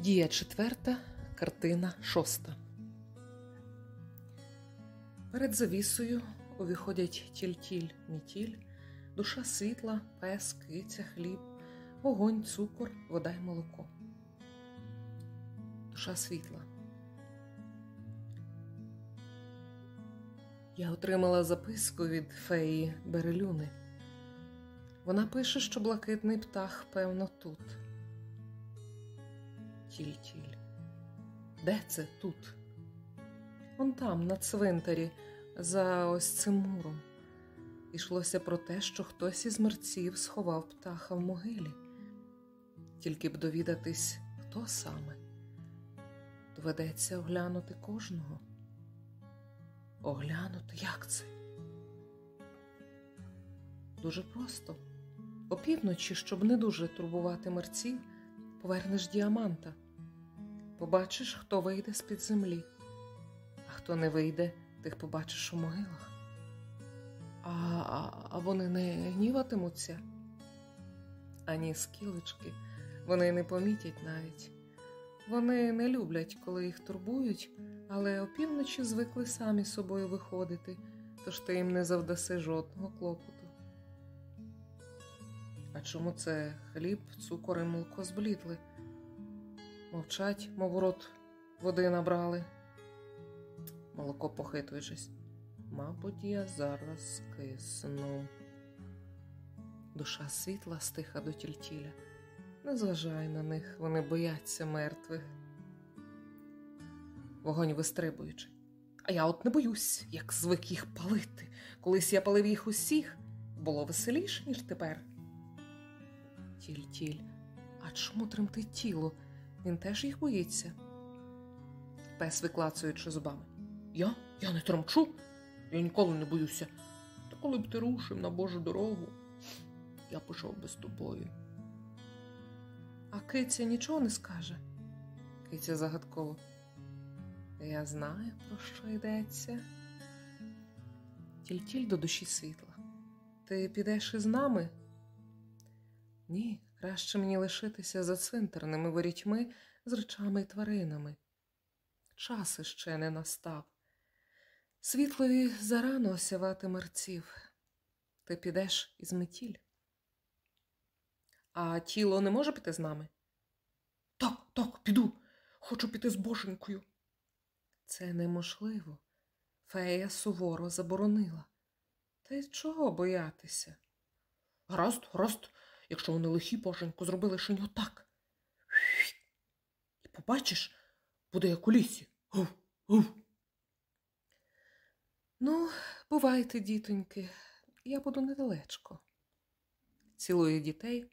Дія четверта, картина шоста. Перед завісою увіходять тільтіль, мітіль, душа світла, пес, киця, хліб, вогонь, цукор, вода й молоко. Душа світла. Я отримала записку від феї Берелюни. Вона пише, що блакитний птах, певно, тут. Тіль-тіль. Де це тут? Он там, на цвинтарі, за ось цим муром. Ішлося про те, що хтось із мерців сховав птаха в могилі. Тільки б довідатись, хто саме. Доведеться оглянути кожного. Оглянути, як це? Дуже просто. Опівночі, щоб не дуже турбувати мерців, повернеш діаманта. Побачиш, хто вийде з-під землі, а хто не вийде, тих побачиш у могилах. А, а, а вони не гніватимуться? Ані скілечки, вони не помітять навіть. Вони не люблять, коли їх турбують, але опівночі звикли самі собою виходити, тож ти їм не завдаси жодного клопоту. А чому це хліб, цукор і молоко зблідли? Мовчать, мов рот води набрали. Молоко похитуючись. Мабуть, я зараз кисну. Душа світла стиха до тільтіля. Не зважай на них, вони бояться мертвих. Вогонь вистрибуючи. А я от не боюсь, як звик їх палити. Колись я палив їх усіх, було веселіше, ніж тепер. Тіль-тіль, а чому тремтить тіло? Він теж їх боїться. Пес виклацуючи зубами. Я? Я не тремчу, я ніколи не боюся. Та коли б ти рушив на Божу дорогу, я пішов би з тобою. А киця нічого не скаже. Киця загадково. Я знаю, про що йдеться. Тільтіль до душі світла. Ти підеш із нами? Ні, краще мені лишитися за цвинтарними ворітьми з речами й тваринами. Час іще не настав. Світлові зарано осявати мерців. Ти підеш із метіль. А тіло не може піти з нами? Так, так, піду. Хочу піти з боженькою. Це неможливо. Фея суворо заборонила. Та й чого боятися? Гаразд, гаразд, якщо вони лихі боженьку зробили шинь отак. І побачиш, буде як у лісі. Гув, гув. Ну, бувайте, дітоньки, я буду недалечко. Цілую дітей.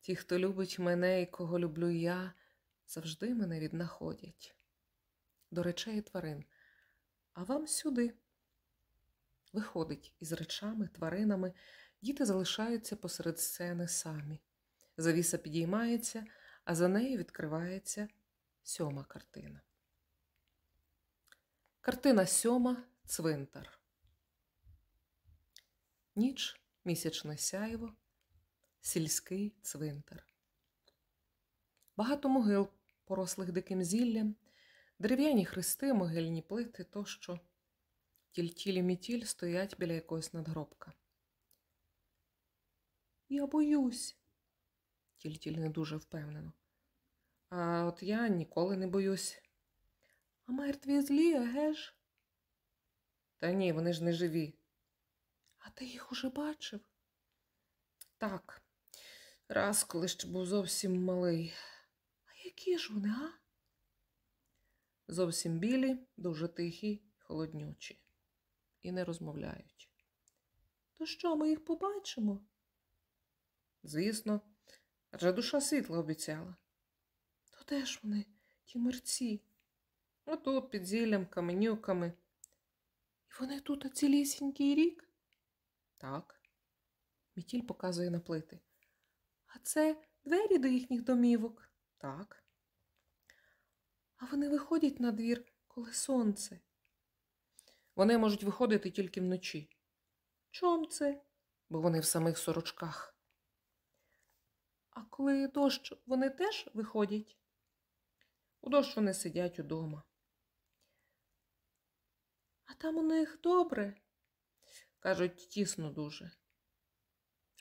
Ті, хто любить мене і кого люблю я, завжди мене віднаходять. До речей і тварин. А вам сюди. Виходить із речами, тваринами, діти залишаються посеред сцени самі. Завіса підіймається, а за нею відкривається сьома картина. Картина сьома цвинтар. Ніч місячне сяйво, сільський цвинтар. Багато могил, порослих диким зіллям, дерев'яні хрести, могильні плити тощо. Тільтілі мітіль стоять біля якогось надгробка. Я боюсь, тільтіль не дуже впевнено. А от я ніколи не боюсь. А мертві злі, еге ж? Та ні, вони ж не живі. А ти їх уже бачив? Так, раз, коли ще був зовсім малий. А які ж вони, а? Зовсім білі, дуже тихі, холоднючі. І не розмовляють. То що, ми їх побачимо? Звісно, адже душа світла обіцяла. То де ж вони, ті мерці? Отут під зіллям, каменюками. І вони тут цілісінький рік? Так. Мітіль показує на плити. А це двері до їхніх домівок? Так. А вони виходять на двір, коли сонце. Вони можуть виходити тільки вночі. Чом це? Бо вони в самих сорочках. А коли дощ, вони теж виходять? У дощ вони сидять удома. А там у них добре. Кажуть, тісно дуже.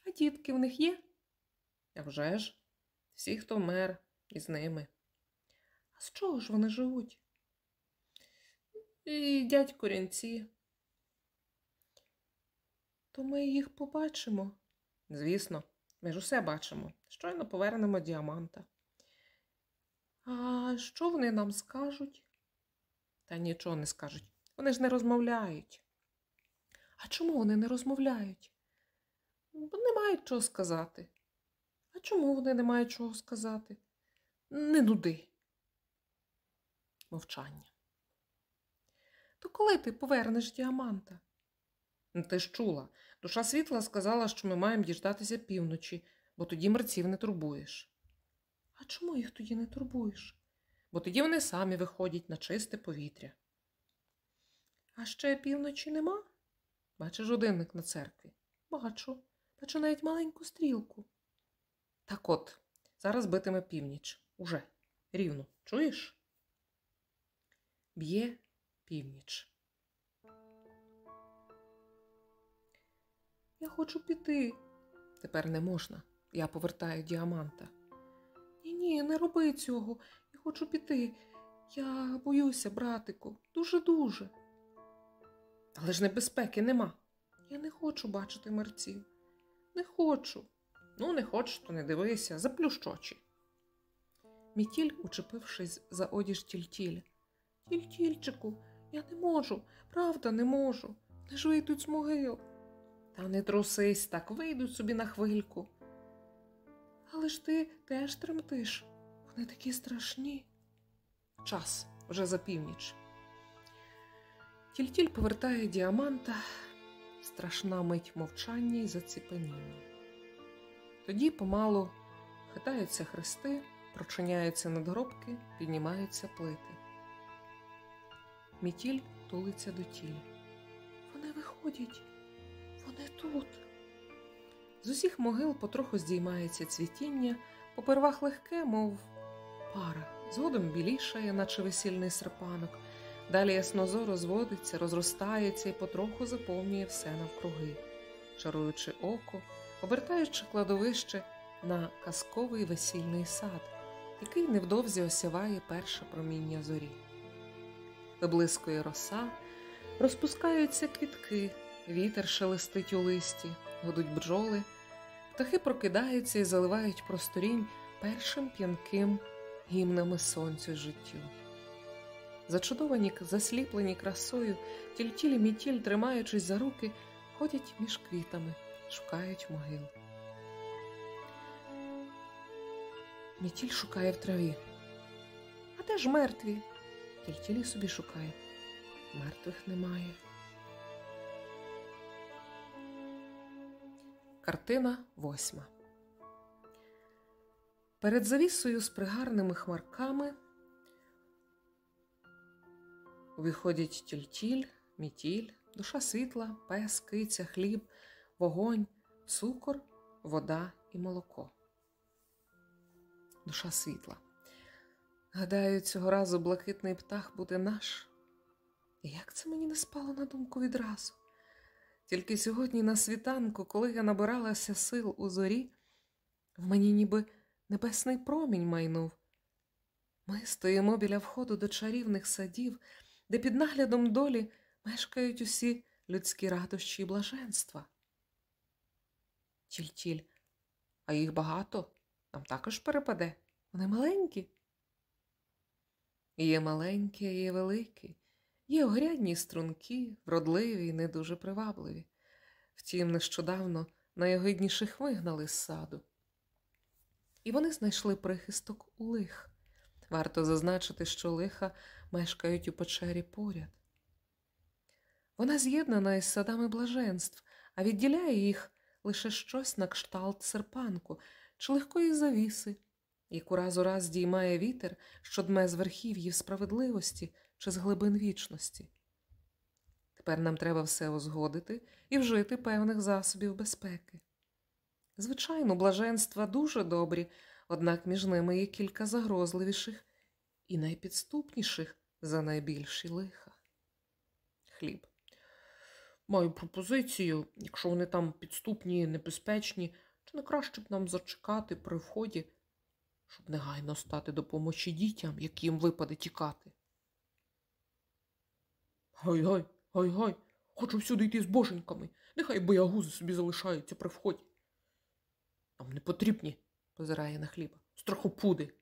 А дітки в них є? А вже ж, всі, хто вмер, із ними. А з чого ж вони живуть? І їдять корінці. То ми їх побачимо. Звісно, ми ж усе бачимо. Щойно повернемо діаманта. А що вони нам скажуть? Та нічого не скажуть. Вони ж не розмовляють. А чому вони не розмовляють? Бо не мають чого сказати. А чому вони не мають чого сказати? Не нуди. Мовчання. То коли ти повернеш діаманта? Ну, Ти ж чула. Душа світла сказала, що ми маємо діждатися півночі, бо тоді мерців не турбуєш. А чому їх тоді не турбуєш? Бо тоді вони самі виходять на чисте повітря. А ще півночі нема? Бачиш годинник на церкві? Бачу. Бачу навіть маленьку стрілку. Так от, зараз битиме північ. Уже. Рівно. Чуєш? Б'є північ. Я хочу піти. Тепер не можна. Я повертаю діаманта. Ні, ні, не роби цього. Я хочу піти. Я боюся, братику, дуже-дуже. Але ж небезпеки нема. Я не хочу бачити мерців. Не хочу. Ну, не хочеш, то не дивися, заплющ. Мітіль, учепившись за одіж тільтіль. Тільтільчику, я не можу, правда, не можу. Не ж вийдуть з могил. Та не трусись так, вийдуть собі на хвильку. Але ж ти теж тремтиш. Вони такі страшні. Час вже за північ. Тільтіль повертає діаманта, страшна мить мовчання і заціпеніння. Тоді помалу хитаються хрести, прочиняються надгробки, піднімаються плити. Мітіль тулиться до тіль. Вони виходять, вони тут. З усіх могил потроху здіймається цвітіння, попервах легке, мов пара, згодом білішає, наче весільний серпанок. Далі яснозоро зводиться, розростається і потроху заповнює все навкруги, чаруючи око, обертаючи кладовище на казковий весільний сад, який невдовзі осяває перше проміння зорі. Виблискує роса, розпускаються квітки, вітер шелестить у листі, гудуть бджоли, птахи прокидаються і заливають просторінь першим п'янким гімнами сонцю життю. Зачудовані, засліплені красою, тільтіль і мітіль, тримаючись за руки, ходять між квітами, шукають могил. Мітіль шукає в траві. А де ж мертві? Тільтілі собі шукає. Мертвих немає. Картина восьма. Перед завісою з пригарними хмарками виходять тільтіль, мітіль, душа світла, пес, киця, хліб, вогонь, цукор, вода і молоко. Душа світла. Гадаю, цього разу блакитний птах буде наш. І як це мені не спало на думку відразу? Тільки сьогодні на світанку, коли я набиралася сил у зорі, в мені ніби небесний промінь майнув. Ми стоїмо біля входу до чарівних садів, де під наглядом долі мешкають усі людські радощі і блаженства. Тіль-тіль, а їх багато, нам також перепаде. Вони маленькі. Є маленькі, є великі, є огрядні струнки, вродливі і не дуже привабливі. Втім, нещодавно найогидніших вигнали з саду. І вони знайшли прихисток у лих. Варто зазначити, що лиха мешкають у печері поряд. Вона з'єднана із садами блаженств, а відділяє їх лише щось на кшталт серпанку чи легкої завіси, яку раз у раз здіймає вітер, що дме з верхів'їв справедливості чи з глибин вічності. Тепер нам треба все узгодити і вжити певних засобів безпеки. Звичайно, блаженства дуже добрі, однак між ними є кілька загрозливіших і найпідступніших за найбільші лиха. Хліб. Маю пропозицію, якщо вони там підступні, небезпечні, чи не краще б нам зачекати при вході, щоб негайно стати допомочі дітям, яким випаде тікати. Гай-гай, гай-гай, хочу всюди йти з боженьками. Нехай боягузи собі залишаються при вході. Нам не потрібні, позирає на хліба. Страхопуди.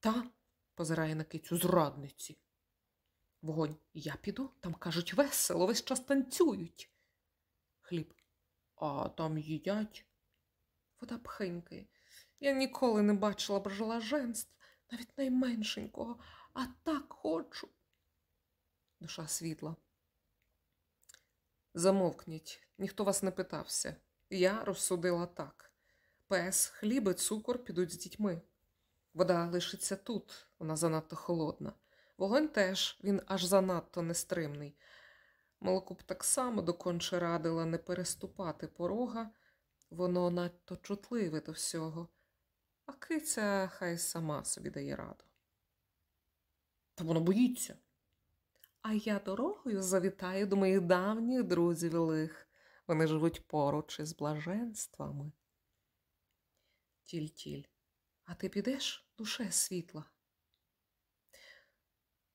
Та, позирає на кицю зрадниці. Вогонь, я піду, там кажуть, весело, весь час танцюють. Хліб. А там їдять. Вода пхенькає. Я ніколи не бачила блаженств, навіть найменшенького, а так хочу. Душа світла. Замовкніть, ніхто вас не питався. Я розсудила так. Пес, хліб і цукор підуть з дітьми. Вода лишиться тут, вона занадто холодна. Вогонь теж, він аж занадто нестримний. Молоко б так само доконче радила не переступати порога, воно надто чутливе до всього, а киця хай сама собі дає раду. Та воно боїться. А я дорогою завітаю до моїх давніх друзів лих. Вони живуть поруч із блаженствами. Тіль-тіль, а ти підеш, душе світла?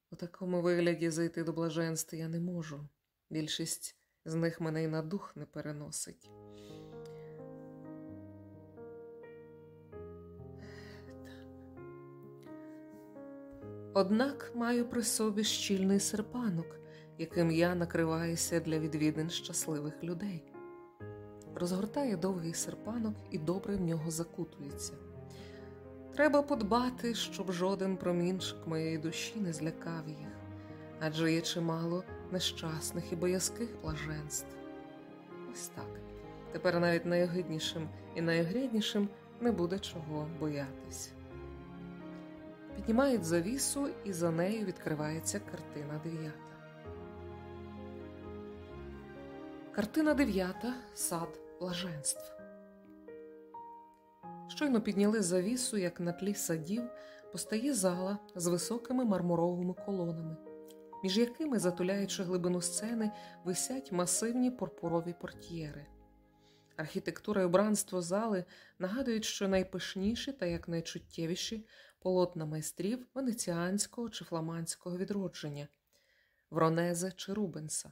У такому вигляді зайти до блаженства я не можу. Більшість з них мене й на дух не переносить. Однак маю при собі щільний серпанок, яким я накриваюся для відвідин щасливих людей. Розгортає довгий серпанок і добре в нього закутується. Треба подбати, щоб жоден промінчик моєї душі не злякав їх, адже є чимало нещасних і боязких блаженств. Ось так. Тепер навіть найогиднішим і найогряднішим не буде чого боятись. Піднімають завісу, і за нею відкривається картина дев'ята. Картина дев'ята сад блаженств. Щойно підняли завісу, як на тлі садів, постає зала з високими мармуровими колонами, між якими, затуляючи глибину сцени, висять масивні пурпурові портьєри. Архітектура і убранство зали нагадують, що найпишніші та якнайчуттєвіші полотна майстрів венеціанського чи фламандського відродження, Вронезе чи Рубенса.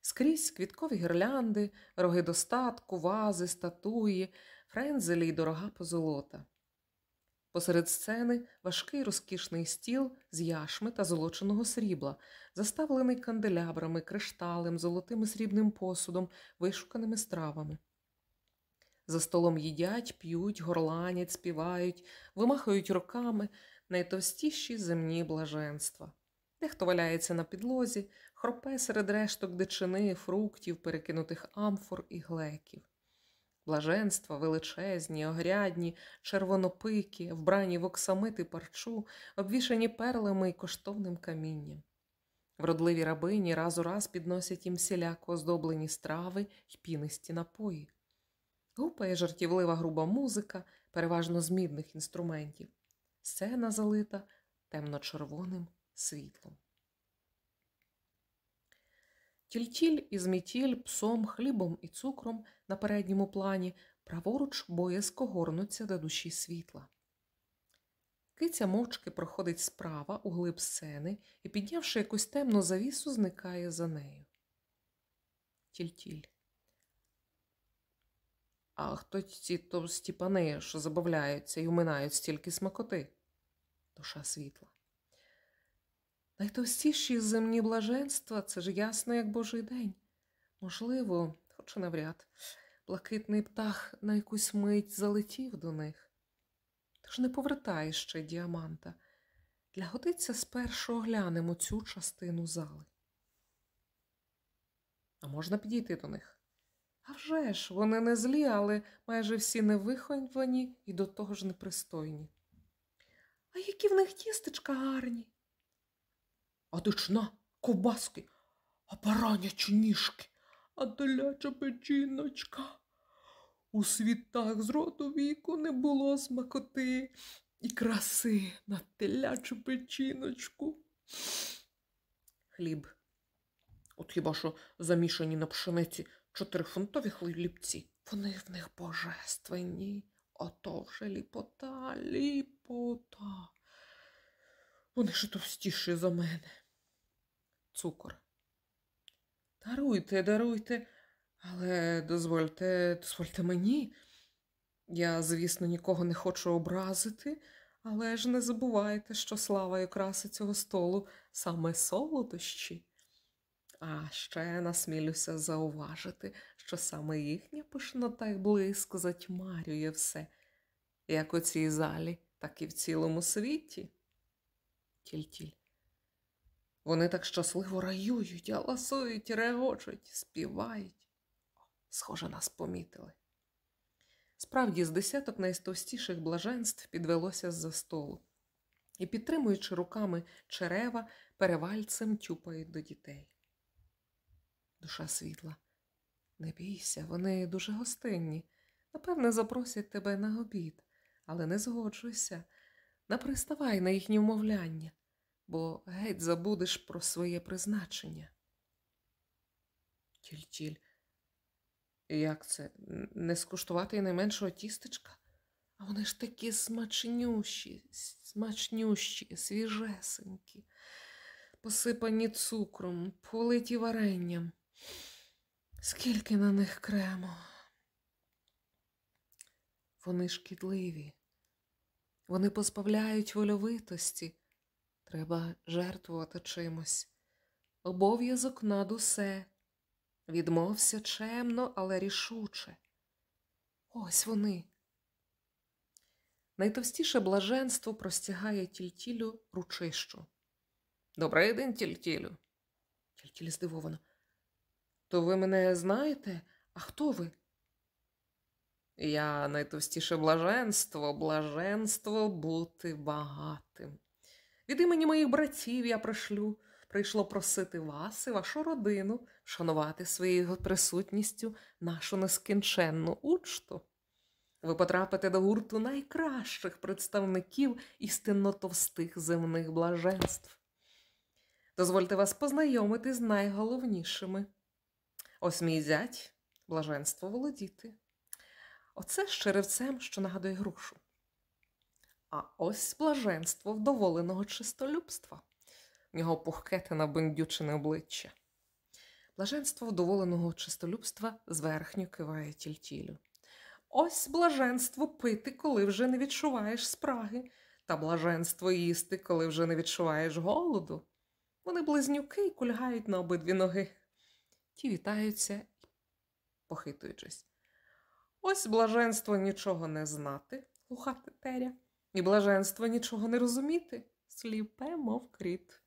Скрізь квіткові гірлянди, роги достатку, вази, статуї, френзелі й дорога позолота. Посеред сцени важкий розкішний стіл з яшми та золоченого срібла, заставлений канделябрами, кришталем, золотим і срібним посудом, вишуканими стравами. За столом їдять, п'ють, горланять, співають, вимахають руками найтовстіші земні блаженства. Дехто валяється на підлозі, хропе серед решток дичини, фруктів, перекинутих амфор і глеків. Блаженства величезні, огрядні, червонопикі, вбрані в оксамити парчу, обвішані перлами й коштовним камінням. Вродливі рабині раз у раз підносять їм всіляко оздоблені страви й пінисті напої. Гупає жартівлива груба музика, переважно з мідних інструментів. Сцена залита темно-червоним світлом. Тільтіль із мітіль, псом, хлібом і цукром на передньому плані праворуч боязко горнуться до душі світла. Киця мовчки проходить справа у глиб сцени і, піднявши якусь темну завісу, зникає за нею. Тільтіль. А хто ці товсті пани, що забавляються і уминають стільки смакоти? Душа світла. Найтовстіші земні блаженства це ж ясно, як божий день. Можливо, хоч і навряд, блакитний птах на якусь мить залетів до них. Тож не повертай ще діаманта. Для годиться спершу оглянемо цю частину зали. А можна підійти до них? А вже ж, вони не злі, але майже всі невиховані і до того ж непристойні. А які в них тістечка гарні. А дична ковбаски, а баранячі ніжки, а теляча печіночка. У світах з роду віку не було смакоти, і краси на телячу печіночку. Хліб. От хіба що замішані на пшениці чотирифунтові хлібці. Вони в них божественні. Ото вже ліпота, ліпота. Вони ще товстіші за мене. Цукор. Даруйте, даруйте, але дозвольте, дозвольте мені. Я, звісно, нікого не хочу образити, але ж не забувайте, що слава і краси цього столу саме солодощі. А ще насмілюся зауважити, що саме їхня пишнота й блиск затьмарює все, як у цій залі, так і в цілому світі. Тіль-тіль. Вони так щасливо раюють, галасують, регочуть, співають. Схоже, нас помітили. Справді, з десяток найстовстіших блаженств підвелося з-за столу і, підтримуючи руками черева, перевальцем тюпають до дітей. Душа світла, не бійся, вони дуже гостинні. Напевне, запросять тебе на обід, але не згоджуйся, не приставай на їхні вмовляння, бо геть забудеш про своє призначення. Тіль-тіль. Як це? Не скуштувати й найменшого тістечка? А вони ж такі смачнющі, смачнющі, свіжесенькі, посипані цукром, политі варенням. Скільки на них крему? Вони шкідливі, вони позбавляють вольовитості. Треба жертвувати чимось. Обов'язок над усе. Відмовся чемно, але рішуче. Ось вони. Найтовстіше блаженство простягає тільтілю ручищу. Добрий день, тільтілю. Тільтіль здивовано. То ви мене знаєте? А хто ви? Я найтовстіше блаженство, блаженство бути багатим. Від імені моїх братів я пришлю прийшло просити вас і вашу родину шанувати своєю присутністю нашу нескінченну учту. Ви потрапите до гурту найкращих представників істинно товстих земних блаженств. Дозвольте вас познайомити з найголовнішими. Ось мій зять, блаженство володіти. Оце з черевцем, що нагадує грушу. А ось блаженство вдоволеного чистолюбства в нього пухке та набиндючене обличчя. Блаженство вдоволеного чистолюбства зверхньо киває тільтілю. Ось блаженство пити, коли вже не відчуваєш спраги, та блаженство їсти, коли вже не відчуваєш голоду. Вони близнюки й кульгають на обидві ноги. Ті вітаються, похитуючись. Ось блаженство нічого не знати, глуха тетеря, і блаженство нічого не розуміти, сліпе, мов кріт.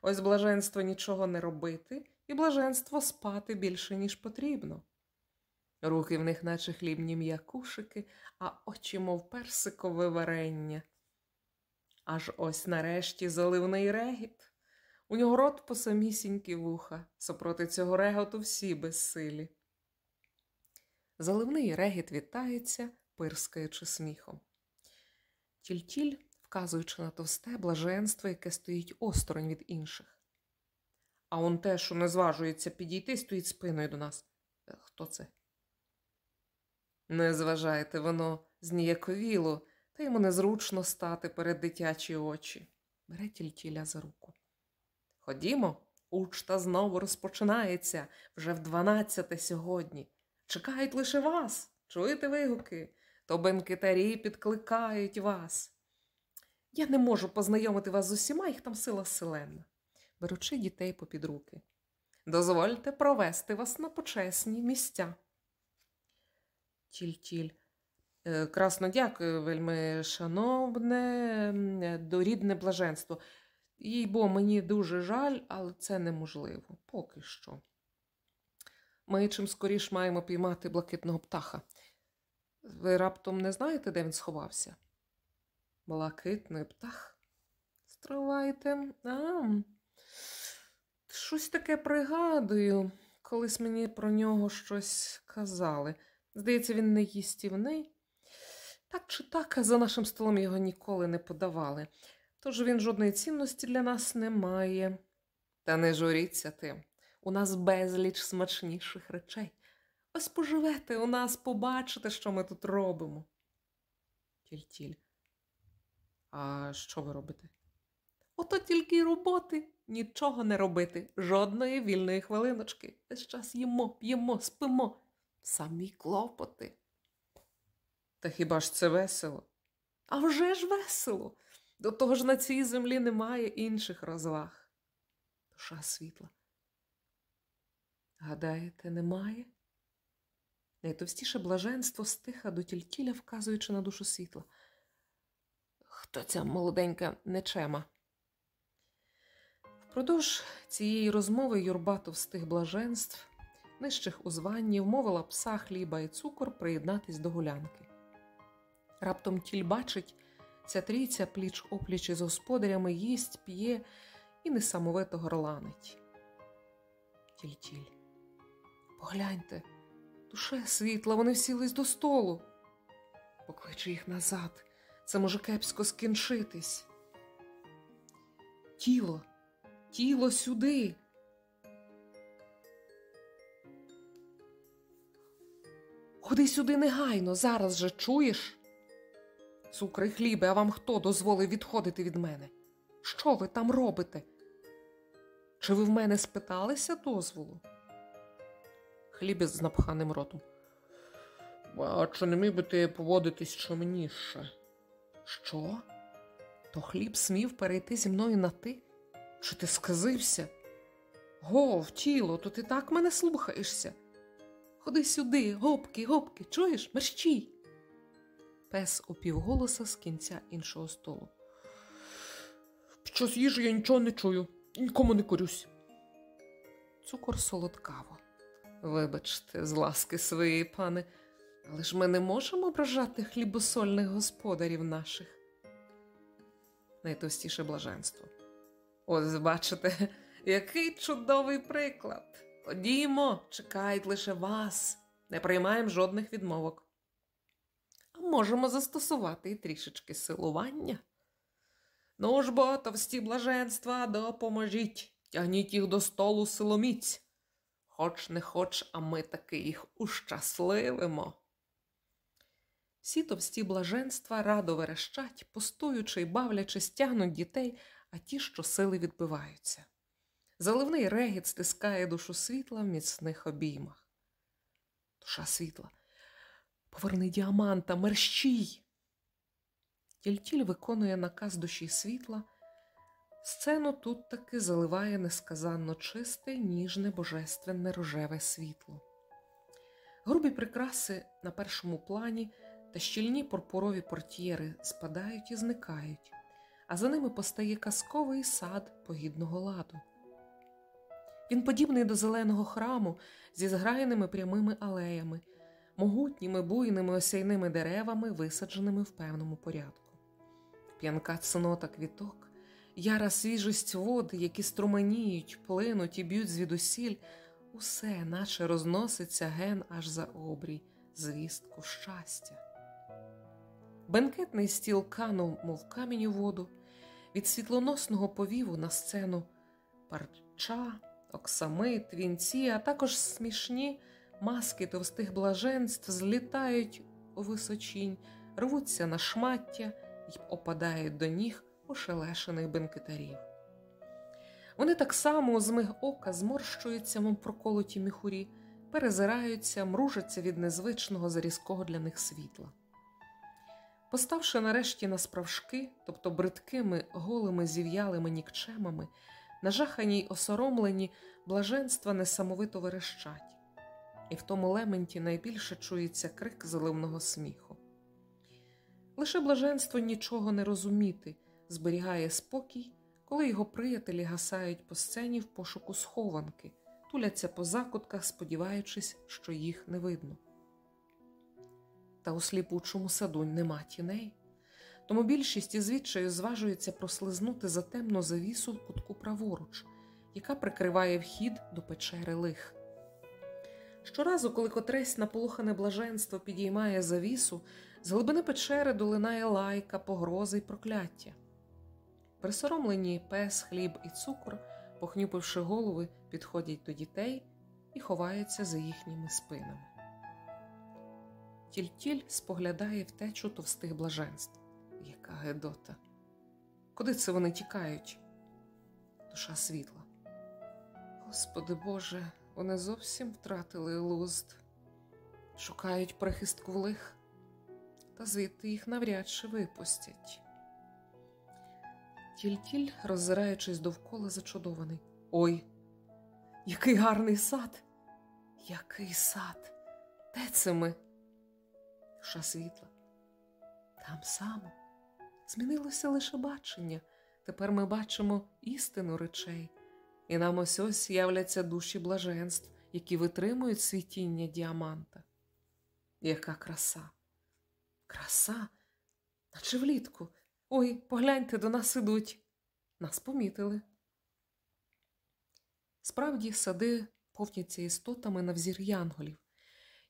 Ось блаженство нічого не робити, і блаженство спати більше, ніж потрібно. Руки в них, наче хлібні м'якушики, а очі, мов персикове варення. Аж ось нарешті заливний регіт. У нього рот по самісінькі вуха, супроти цього реготу всі безсилі. Заливний регіт вітається, пирскаючи сміхом. Тіль-тіль вказуючи на товсте блаженство, яке стоїть осторонь від інших. А он те, що не зважується підійти, стоїть спиною до нас. Е, хто це? Не зважайте, воно зніяковіло, та йому незручно стати перед дитячі очі. Бере тільтіля за руку. Ходімо, учта знову розпочинається вже в дванадцяте сьогодні. Чекають лише вас. Чуєте вигуки? То бенкетарі підкликають вас. Я не можу познайомити вас з усіма, їх там сила селена, беручи дітей попід руки. Дозвольте провести вас на почесні місця. Тіль-тіль. Е, красно дякую, вельми шановне, дорідне блаженство. Їй бо мені дуже жаль, але це неможливо поки що. Ми чим скоріш маємо піймати блакитного птаха. Ви раптом не знаєте, де він сховався? Блакитний птах. Стривайте. А, щось таке пригадую, колись мені про нього щось казали. Здається, він не їстівний. Так чи так, за нашим столом його ніколи не подавали, тож він жодної цінності для нас не має. Та не журіться тим. У нас безліч смачніших речей. Ось поживете у нас, побачите, що ми тут робимо. Тіль-тіль. А що ви робите? Ото тільки й роботи, нічого не робити, жодної вільної хвилиночки. Весь час їмо, п'ємо, спимо. Самі клопоти. Та хіба ж це весело? А вже ж весело. До того ж на цій землі немає інших розваг. Душа світла. Гадаєте, немає? Найтовстіше блаженство стиха до тільтіля, вказуючи на душу світла. Хто ця молоденька нечема? Впродовж цієї розмови юрба товстих блаженств, нижчих у званні, вмовила пса хліба і цукор приєднатись до гулянки. Раптом тіль бачить, ця трійця пліч опліч із господарями їсть, п'є і несамовито горланить. Тіль-тіль. Погляньте, душе світла, вони всілись до столу. Покличе їх назад. Це може кепсько скінчитись. Тіло, тіло сюди. Ходи сюди негайно, зараз же чуєш? Цукри хлібе, а вам хто дозволив відходити від мене? Що ви там робите? Чи ви в мене спиталися дозволу? Хліб із напханим ротом. А чи не міг би ти поводитись чимніше? Що? То хліб смів перейти зі мною на ти? Чи ти сказився? Гов, тіло, то ти так мене слухаєшся. Ходи сюди, гопки, гопки, чуєш? Мерщій. Пес упівголоса з кінця іншого столу. Щось їжі я нічого не чую, нікому не корюсь. Цукор солодкаво. Вибачте, з ласки своєї, пане, але ж ми не можемо ображати хлібосольних господарів наших. Найтовстіше блаженство. Ось бачите, який чудовий приклад. Ходімо, чекають лише вас, не приймаємо жодних відмовок. Можемо застосувати і трішечки силування. Ну ж бо, товсті блаженства, допоможіть, тягніть їх до столу силоміць. Хоч не хоч, а ми таки їх ущасливимо. Всі товсті блаженства радо верещать, постуючи й бавлячи, стягнуть дітей, а ті, що сили відбиваються. Заливний регіт стискає душу світла в міцних обіймах. Душа світла. Поверни діаманта, мерщій. Тільтіль виконує наказ душі світла. Сцену тут таки заливає несказанно чисте, ніжне, божественне рожеве світло. Грубі прикраси на першому плані та щільні пурпурові портьєри спадають і зникають, а за ними постає казковий сад погідного ладу. Він подібний до зеленого храму зі зграєними прямими алеями, могутніми буйними осяйними деревами, висадженими в певному порядку. П'янка цнота квіток, яра свіжість води, які струменіють, плинуть і б'ють звідусіль, усе, наче розноситься ген аж за обрій, звістку щастя. Бенкетний стіл канув, мов камінь воду, від світлоносного повіву на сцену парча, оксамит, вінці, а також смішні маски товстих блаженств злітають у височінь, рвуться на шмаття й опадають до ніг ошелешених бенкетарів. Вони так само з миг ока зморщуються, мов проколоті міхурі, перезираються, мружаться від незвичного зарізкого для них світла. Поставши нарешті на справшки, тобто бридкими, голими, зів'ялими нікчемами, нажахані й осоромлені, блаженства несамовито верещать, і в тому лементі найбільше чується крик заливного сміху. Лише блаженство нічого не розуміти, зберігає спокій, коли його приятелі гасають по сцені в пошуку схованки, туляться по закутках, сподіваючись, що їх не видно. Та у сліпучому саду нема тіней, тому більшість із відчаю зважується прослизнути за темну завісу в кутку праворуч, яка прикриває вхід до печери лих. Щоразу, коли котресь наполохане блаженство підіймає завісу, з глибини печери долинає лайка, погрози й прокляття. Присоромлені пес, хліб і цукор, похнюпивши голови, підходять до дітей і ховаються за їхніми спинами. Тільтіль споглядає втечу товстих блаженств. Яка гедота! Куди це вони тікають? Душа світла. Господи Боже, вони зовсім втратили лузд, шукають прихистку в лих, та звідти їх навряд чи випустять. Тільтіль, роззираючись довкола, зачудований. Ой, який гарний сад! Який сад! Де це ми? Душа світла. Там само змінилося лише бачення. Тепер ми бачимо істину речей, і нам ось ось являться душі блаженств, які витримують світіння діаманта. Яка краса! Краса, наче влітку. Ой, погляньте, до нас ідуть. Нас помітили. Справді, сади повняться істотами на взір янголів,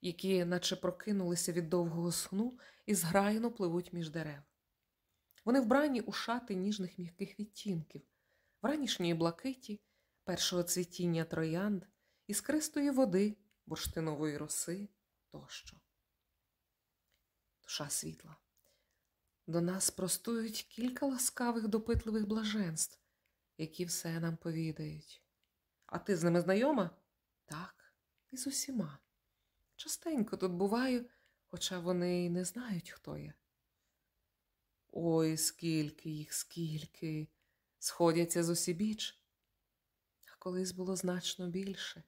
які, наче прокинулися від довгого сну і зграйно пливуть між дерев. Вони вбрані у шати ніжних м'яких відтінків, вранішньої блакиті, першого цвітіння троянд, іскристої води, бурштинової роси тощо. Душа світла. До нас простують кілька ласкавих допитливих блаженств, які все нам повідають. А ти з ними знайома? Так, і з усіма. Частенько тут буваю, хоча вони й не знають, хто я. Ой, скільки їх, скільки, сходяться з усібіч. Колись було значно більше.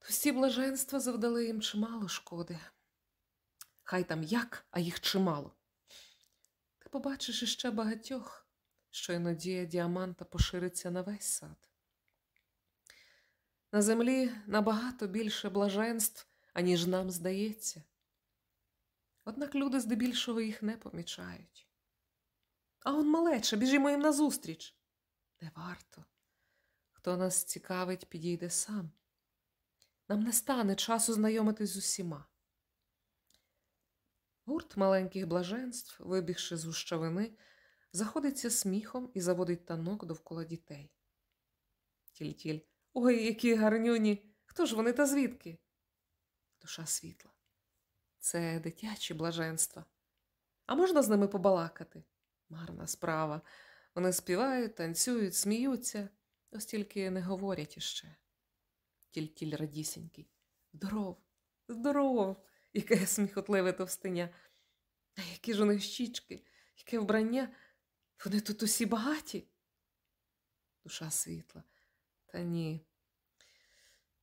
Всі блаженства завдали їм чимало шкоди. Хай там як, а їх чимало. Ти побачиш іще багатьох, що іноді діаманта пошириться на весь сад. На землі набагато більше блаженств, аніж нам здається. Однак люди здебільшого їх не помічають. А он малече, біжімо їм назустріч. Не варто. Хто нас цікавить, підійде сам. Нам не стане часу знайомитись з усіма. Гурт маленьких блаженств, вибігши з гущавини, заходиться сміхом і заводить танок довкола дітей. Тіль-тіль. Ой, які гарнюні! Хто ж вони та звідки? Душа світла. Це дитячі блаженства. А можна з ними побалакати? Марна справа. Вони співають, танцюють, сміються, ось тільки не говорять іще. Тіль-тіль радісінький. Здоров, здоров, яке сміхотливе товстиня. А які ж у них щічки, яке вбрання. Вони тут усі багаті. Душа світла. Та ні.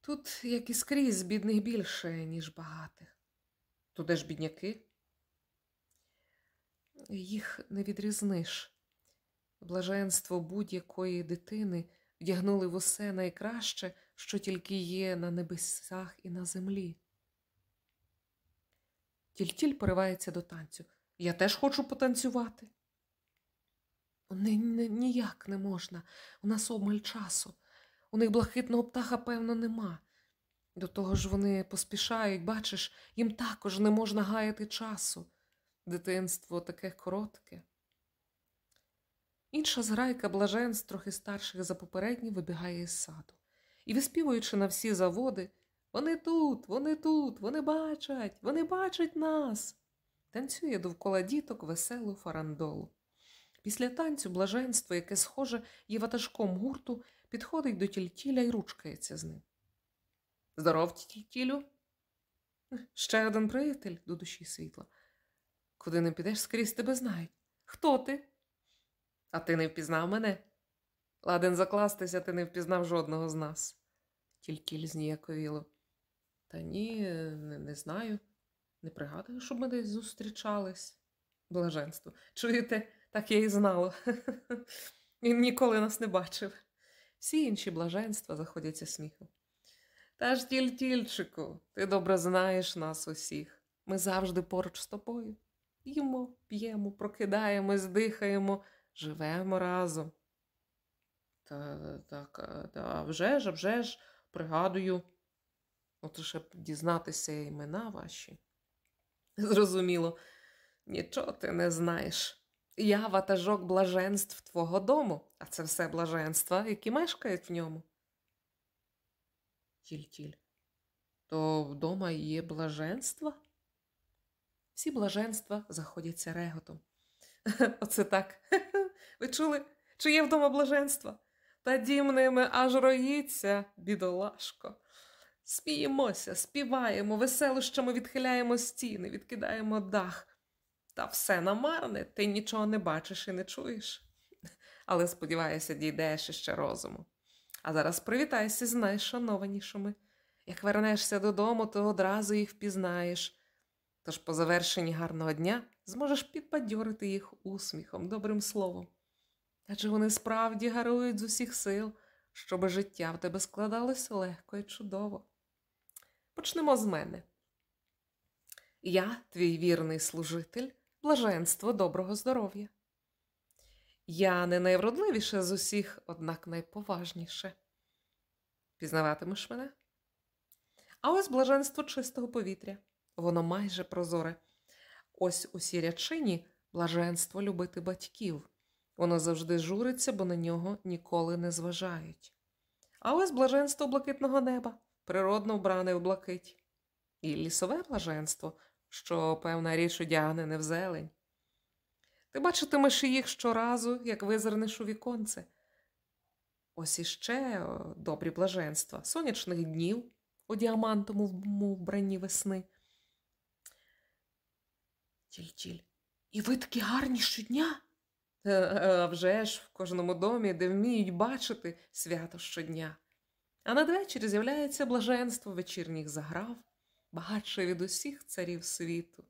Тут, як і скрізь, бідних більше, ніж багатих. Туди ж бідняки? Їх не відрізниш. Блаженство будь-якої дитини вдягнули в усе найкраще, що тільки є на небесах і на землі. Тільтіль поривається до танцю. Я теж хочу потанцювати. Ні, ні, ніяк не можна. У нас обмаль часу. У них блакитного птаха, певно, нема. До того ж вони поспішають, бачиш, їм також не можна гаяти часу. Дитинство таке коротке. Інша зграйка блаженств, трохи старших за попередні, вибігає із саду. І, виспівуючи на всі заводи, вони тут, вони тут, вони бачать, вони бачать нас. Танцює довкола діток веселу фарандолу. Після танцю блаженство, яке схоже є ватажком гурту, підходить до тільтіля і ручкається з ним. Здоров, тільтілю. Ще один приятель до душі світла. Куди не підеш, скрізь тебе знають. Хто ти? А ти не впізнав мене? Ладен закластися, ти не впізнав жодного з нас. Тільтіль зніяковіло. Та ні, не, не знаю. Не пригадую, щоб ми десь зустрічались. Блаженство. Чуєте, так я і знала. Він ніколи нас не бачив. Всі інші блаженства заходяться сміхом. Та ж тільтільчику, ти добре знаєш нас усіх. Ми завжди поруч з тобою. Їмо, п'ємо, прокидаємось, дихаємо, живемо разом. Та так, та вже ж, вже ж, пригадую. То щоб дізнатися імена ваші. Зрозуміло, нічого ти не знаєш. Я ватажок блаженств твого дому, а це все блаженства, які мешкають в ньому. Тіль-тіль. То вдома є блаженства? Всі блаженства заходяться реготом. Оце так. Ви чули, чи є вдома блаженства? Та дім ними аж роїться, бідолашко. Сміємося, співаємо, веселощами відхиляємо стіни, відкидаємо дах. Та все намарне, ти нічого не бачиш і не чуєш. Але, сподіваюся, дійдеш іще розуму. А зараз привітайся з найшанованішими. Як вернешся додому, то одразу їх впізнаєш. Тож по завершенні гарного дня зможеш підбадьорити їх усміхом, добрим словом. Адже вони справді гарують з усіх сил, щоби життя в тебе складалося легко і чудово. Почнемо з мене. Я, твій вірний служитель, блаженство доброго здоров'я. Я не найвродливіша з усіх, однак найповажніше. Пізнаватимеш мене? А ось блаженство чистого повітря, воно майже прозоре. Ось у сірячині блаженство любити батьків. Воно завжди журиться, бо на нього ніколи не зважають. А ось блаженство блакитного неба, природно вбране в блакить, і лісове блаженство, що, певна річ, одягнене в зелень. Ти бачитимеш їх щоразу, як визирнеш у віконце. Ось іще добрі блаженства, сонячних днів у діамантовому вбранні весни. Тіль-тіль. І ви такі гарні щодня? Е, А вже ж в кожному домі, де вміють бачити свято щодня. А надвечір з'являється блаженство вечірніх заграв, багатше від усіх царів світу.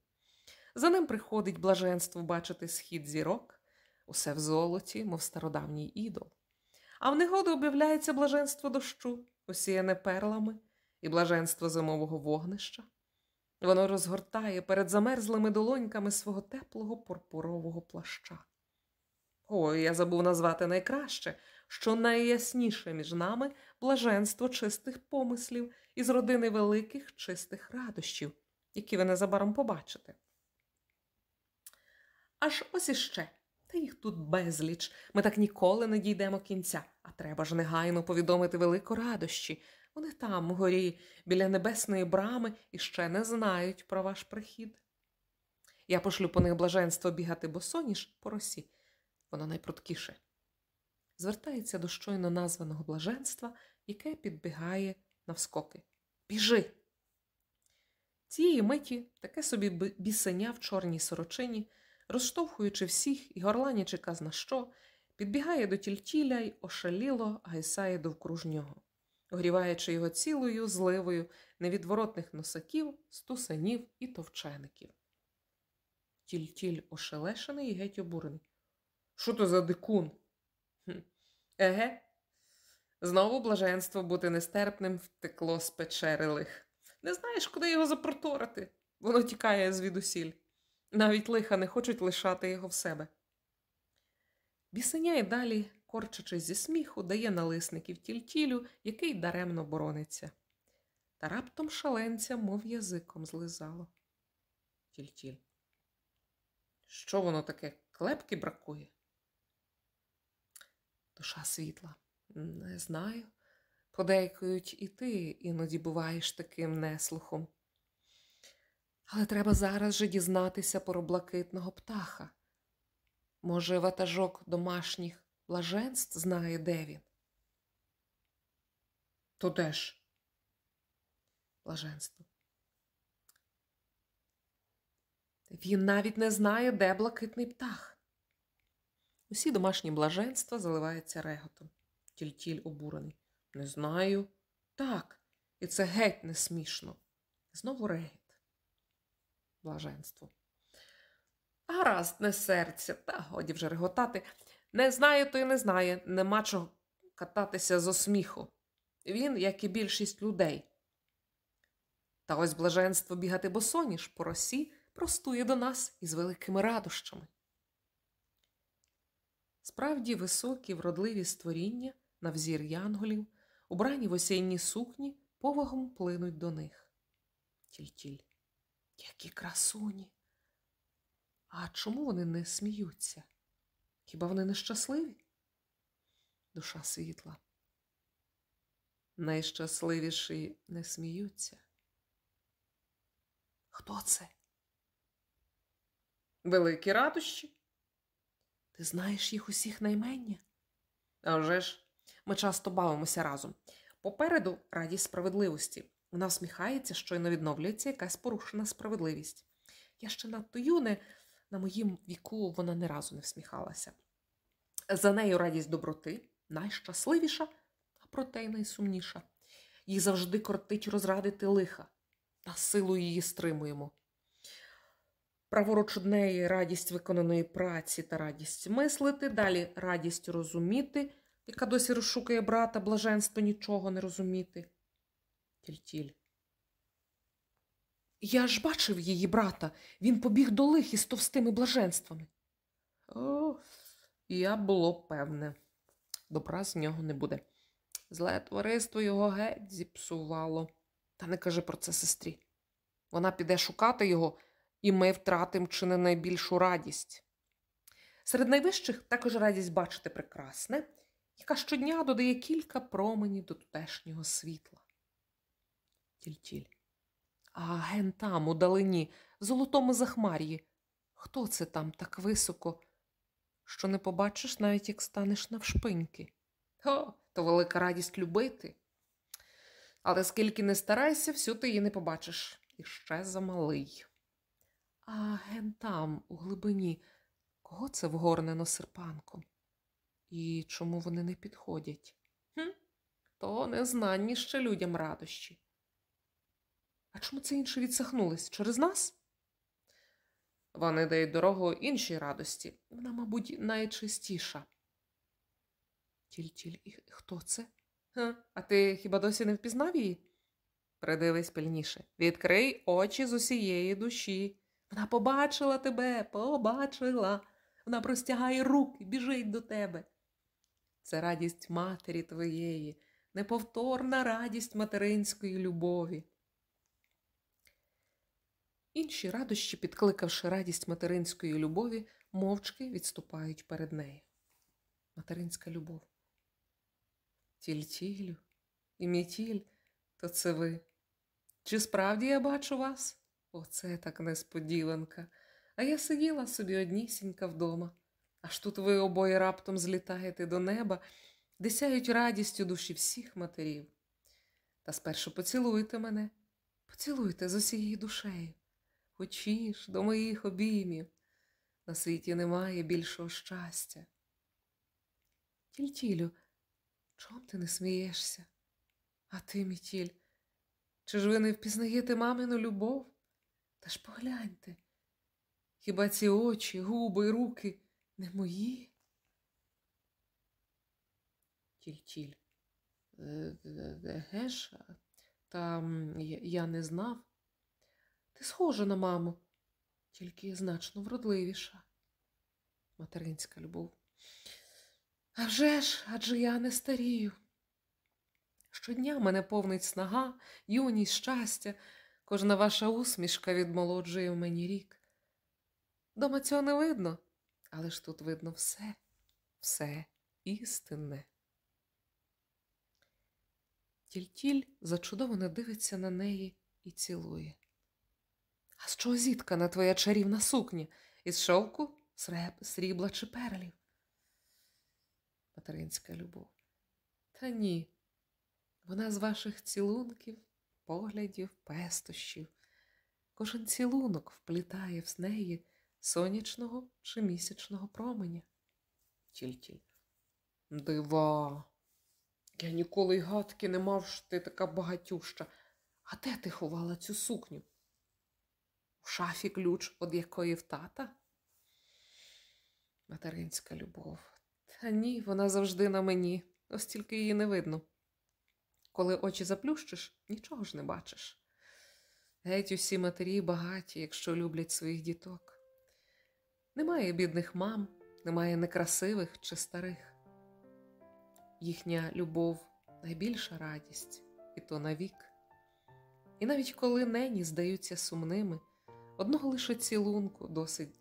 За ним приходить блаженство бачити схід зірок, усе в золоті, мов стародавній ідол. А в негоду об'являється блаженство дощу, осіяне перлами, і блаженство зимового вогнища. Воно розгортає перед замерзлими долоньками свого теплого пурпурового плаща. Ой, я забув назвати найкраще, що найясніше між нами блаженство чистих помислів із родини великих чистих радощів, які ви незабаром побачите. Аж ось іще, та їх тут безліч. Ми так ніколи не дійдемо кінця, а треба ж негайно повідомити велику радощі. Вони там, горі, біля небесної брами, і ще не знають про ваш прихід. Я пошлю по них блаженство бігати босоніж по росі, воно найпруткіше. Звертається до щойно названого блаженства, яке підбігає навскоки. Біжи! Цієї миті таке собі бісеня в чорній сорочині, розштовхуючи всіх і горланячи казна що, підбігає до тільтіля й ошаліло гайсає довкруж нього, огріваючи його цілою зливою невідворотних носаків, стусанів і товчеників. Тільтіль ошелешений і геть обурений. Що то за дикун? Хм. Еге, знову блаженство бути нестерпним втекло з печери лих. Не знаєш, куди його запроторити? Воно тікає звідусіль. Навіть лиха не хочуть лишати його в себе. Бісеня й далі, корчачись зі сміху, дає налисників тільтілю, який даремно борониться. Та раптом шаленця, мов язиком злизало. Тільтіль. Що воно таке? Клепки бракує? Душа світла. Не знаю. Подейкують і ти іноді буваєш таким неслухом. Але треба зараз же дізнатися про блакитного птаха. Може, ватажок домашніх блаженств знає, де він? То де ж? Блаженство. Він навіть не знає, де блакитний птах. Усі домашні блаженства заливаються реготом. Тільтіль обурений. Не знаю. Так, і це геть не смішно. Знову регіт. Блаженство. Гаразд, не серця, та годі вже реготати. Не знає, то й не знає, нема чого кататися зо сміху. Він, як і більшість людей. Та ось блаженство бігати босоніж по росі простує до нас із великими радощами. Справді високі, вродливі створіння, на взір янголів, убрані в осінні сукні, повагом плинуть до них. Тіль-тіль. Які красуні. А чому вони не сміються? Хіба вони не щасливі? Душа світла. Найщасливіші не сміються. Хто це? Великі радощі. Ти знаєш їх усіх наймення? А вже ж, ми часто бавимося разом. Попереду радість справедливості. Вона всміхається, щойно відновлюється якась порушена справедливість. Я ще надто юне, на моїм віку вона ні разу не всміхалася. За нею радість доброти найщасливіша, а проте й найсумніша. Їй завжди кортить розрадити лиха, та силу її стримуємо. Праворуч однеї радість виконаної праці та радість мислити, далі радість розуміти, яка досі розшукує брата, блаженство нічого не розуміти. Тіль-тіль. Я ж бачив її брата, він побіг до лихи з товстими блаженствами. О, я було певне, добра з нього не буде. Зле товариство його геть зіпсувало. Та не кажи про це сестрі. Вона піде шукати його, і ми втратим чи не найбільшу радість. Серед найвищих також радість бачити прекрасне, яка щодня додає кілька променів до тутешнього світла. Тіль-тіль. А ген там, у далині, в золотому захмар'ї. Хто це там так високо, що не побачиш, навіть як станеш навшпиньки? О, то велика радість любити. Але скільки не старайся, всю ти її не побачиш. І ще замалий. А ген там, у глибині, кого це вгорнено серпанком? І чому вони не підходять? Хм, То незнанні ще людям радощі. А чому це інші відсахнулись? Через нас? Вони дають дорогу іншій радості. Вона, мабуть, найчистіша. Тіль-тіль, і хто це? Ха, А ти хіба досі не впізнав її? Придивись пильніше. Відкрий очі з усієї душі. Вона побачила тебе, побачила. Вона простягає руки, біжить до тебе. Це радість матері твоєї, неповторна радість материнської любові. Інші радощі, підкликавши радість материнської любові, мовчки відступають перед нею. Материнська любов. Тіль-тілю і мітіль, то це ви. Чи справді я бачу вас? Оце так несподіванка. А я сиділа собі однісінька вдома. Аж тут ви обоє раптом злітаєте до неба, де сяють радістю душі всіх матерів. Та спершу поцілуйте мене, поцілуйте з усією душею. Хочіш до моїх обіймів. На світі немає більшого щастя. Тільтілю, чом ти не смієшся? А ти, мітіль, чи ж ви не впізнаєте мамину любов? Та ж погляньте, хіба ці очі, губи руки не мої? Тіль-тіль. Геш, та я не знав. Ти схожа на маму, тільки значно вродливіша. Материнська любов. А вже ж, адже я не старію. Щодня мене повнить снага, юність, щастя, кожна ваша усмішка відмолоджує в мені рік. Дома цього не видно, але ж тут видно все, все істинне. Тіль-тіль зачудовано дивиться на неї і цілує. А з чого зіткана твоя чарівна сукня? Із шовку, срібла чи перлів? Материнська любов. Та ні. Вона з ваших цілунків, поглядів, пестощів. Кожен цілунок вплітає в неї сонячного чи місячного променя. Тільтіль. Дива. Я ніколи й гадки не мав, що ти така багатюща. А де ти ховала цю сукню? У шафі ключ, од якої в тата? Материнська любов. Та ні, вона завжди на мені, ось тільки її не видно. Коли очі заплющиш, нічого ж не бачиш. Геть усі матері багаті, якщо люблять своїх діток. Немає бідних мам, немає некрасивих чи старих. Їхня любов найбільша радість, і то навік. І навіть коли нені здаються сумними, одного лише цілунку досить,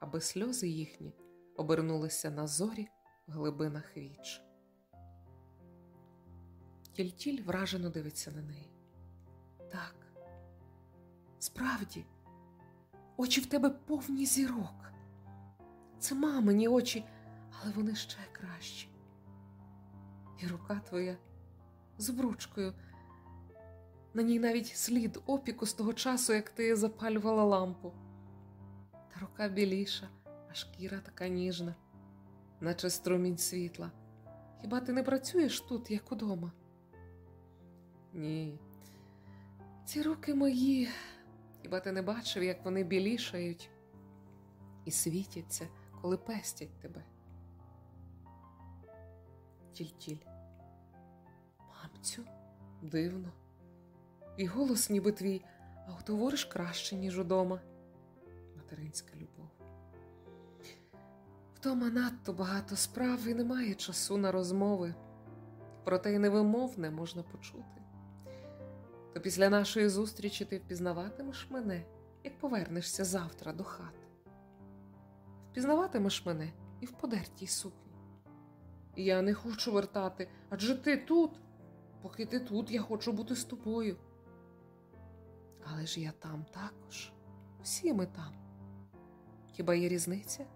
аби сльози їхні обернулися на зорі в глибинах віч. Тільтіль вражено дивиться на неї. Так, справді, очі в тебе повні зірок. Це мамині очі, але вони ще кращі. І рука твоя з обручкою. На ній навіть слід опіку з того часу, як ти запалювала лампу. Та рука біліша, а шкіра така ніжна, наче струмінь світла. Хіба ти не працюєш тут, як удома? Ні. Ці руки мої, хіба ти не бачив, як вони білішають і світяться, коли пестять тебе? Тіль-тіль. Мамцю, дивно. І голос ніби твій, а говориш краще, ніж удома. Материнська любов. Вдома надто багато справ і немає часу на розмови, проте й невимовне можна почути. То після нашої зустрічі ти впізнаватимеш мене, як повернешся завтра до хати. Впізнаватимеш мене і в подертій сукні. Я не хочу вертати, адже ти тут. Поки ти тут, я хочу бути з тобою. Але ж я там також, всі ми там. Хіба є різниця?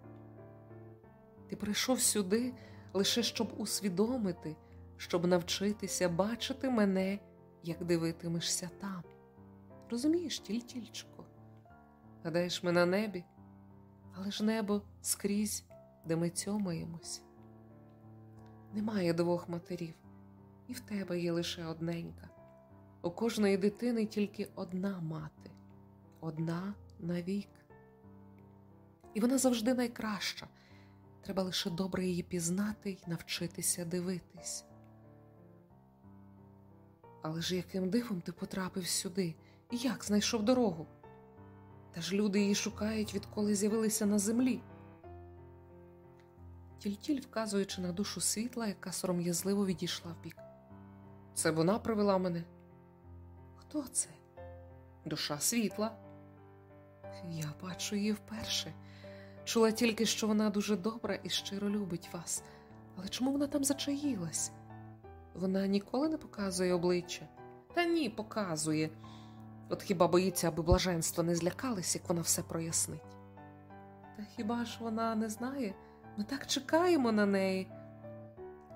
Ти прийшов сюди лише щоб усвідомити, щоб навчитися бачити мене, як дивитимешся там. Розумієш, тільтільчко? Гадаєш, ми на небі, але ж небо скрізь, де ми цьомаємось. Немає двох матерів, і в тебе є лише одненька. У кожної дитини тільки одна мати, одна навік. І вона завжди найкраща. Треба лише добре її пізнати і навчитися дивитись. Але ж яким дивом ти потрапив сюди і як знайшов дорогу? Та ж люди її шукають, відколи з'явилися на землі. Тільтіль, вказуючи на душу світла, яка сором'язливо відійшла вбік. Це вона привела мене. Хто це? Душа світла. Я бачу її вперше. Чула тільки, що вона дуже добра і щиро любить вас. Але чому вона там зачаїлась? Вона ніколи не показує обличчя? Та ні, показує. От хіба боїться, аби блаженство не злякались, як вона все прояснить? Та хіба ж вона не знає? Ми так чекаємо на неї,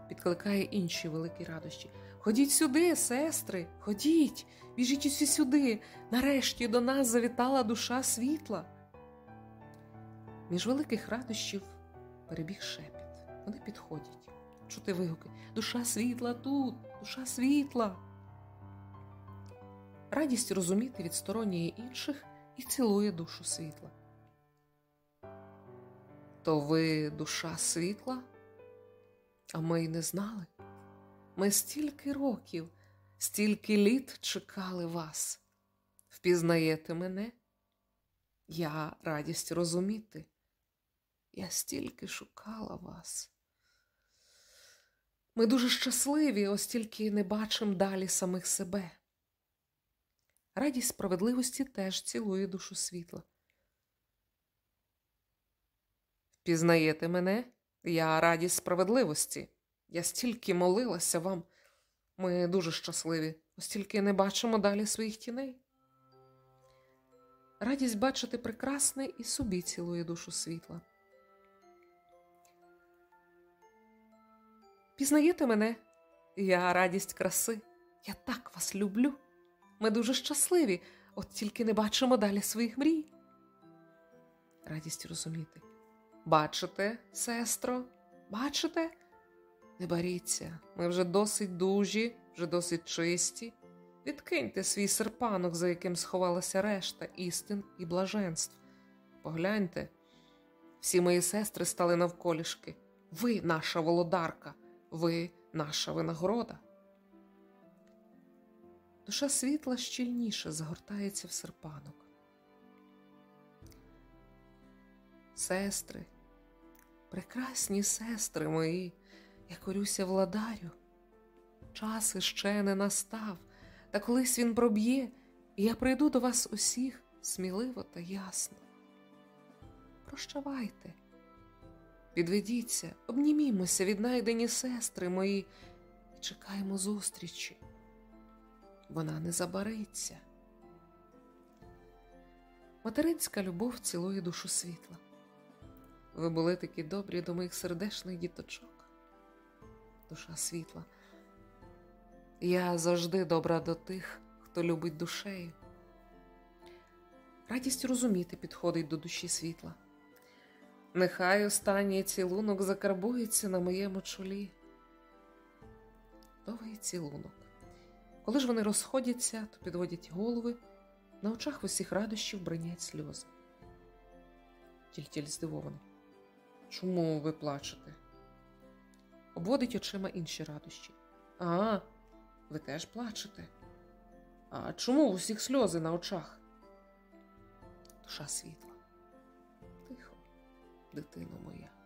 підкликає інші великі радощі. Ходіть сюди, сестри, ходіть, біжіть усі сюди. Нарешті до нас завітала душа світла. Між великих радощів перебіг шепіт. Вони підходять. Чути вигуки Душа світла тут, душа світла. Радість розуміти відсторонює інших і цілує душу світла. То ви душа світла? А ми й не знали. Ми стільки років, стільки літ чекали вас. Впізнаєте мене? Я радість розуміти. Я стільки шукала вас. Ми дуже щасливі, ось тільки не бачимо далі самих себе. Радість справедливості теж цілує душу світла. Впізнаєте мене? Я радість справедливості. Я стільки молилася вам. Ми дуже щасливі, ось тільки не бачимо далі своїх тіней. Радість бачити прекрасне і собі цілує душу світла. Пізнаєте мене? Я радість краси. Я так вас люблю. Ми дуже щасливі, от тільки не бачимо далі своїх мрій. Радість розуміти. Бачите, сестро, бачите? Не боріться, ми вже досить дужі, вже досить чисті. Відкиньте свій серпанок, за яким сховалася решта істин і блаженств. Погляньте, всі мої сестри стали навколішки. Ви наша володарка, ви наша винагорода. Душа світла щільніше загортається в серпанок. Сестри, прекрасні сестри мої, я корюся владарю. Час іще не настав, та колись він проб'є, і я прийду до вас усіх сміливо та ясно. Прощавайте, підведіться, обнімімося, віднайдені сестри мої, і чекаємо зустрічі. Вона не забариться. Материнська любов цілує душу світла. Ви були такі добрі до моїх сердешних діточок. Душа світла. Я завжди добра до тих, хто любить душею. Радість розуміти підходить до душі світла. Нехай останній цілунок закарбується на моєму чолі. Довгий цілунок. Коли ж вони розходяться, то підводять голови, на очах усіх радощів бринять сльози. Тільтіль здивований. Чому ви плачете? Обводить очима інші радощі. А, ви теж плачете. А чому у всіх сльози на очах? Душа світла. Дитино моя.